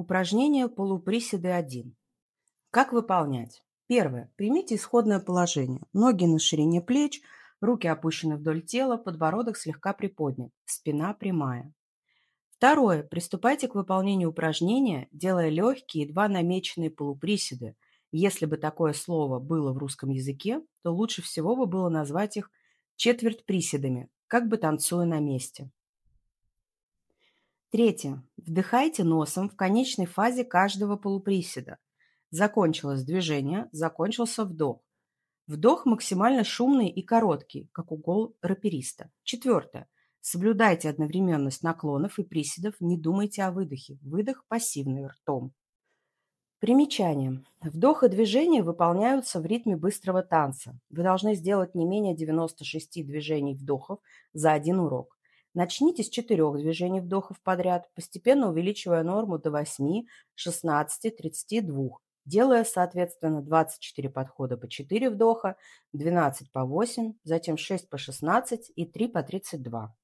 Упражнение полуприседы 1. Как выполнять? Первое. Примите исходное положение. Ноги на ширине плеч, руки опущены вдоль тела, подбородок слегка приподнят, спина прямая. Второе. Приступайте к выполнению упражнения, делая легкие, едва намеченные полуприседы. Если бы такое слово было в русском языке, то лучше всего бы было назвать их четверть приседами, как бы танцуя на месте. Третье. Вдыхайте носом в конечной фазе каждого полуприседа. Закончилось движение, закончился вдох. Вдох максимально шумный и короткий, как угол рапериста. Четвертое. Соблюдайте одновременность наклонов и приседов, не думайте о выдохе. Выдох пассивный ртом. Примечание. Вдох и движение выполняются в ритме быстрого танца. Вы должны сделать не менее 96 движений вдохов за один урок. Начните с четырех движений вдохов подряд, постепенно увеличивая норму до 8, 16, 32, делая, соответственно, 24 подхода по 4 вдоха, 12 по 8, затем 6 по 16 и 3 по 32.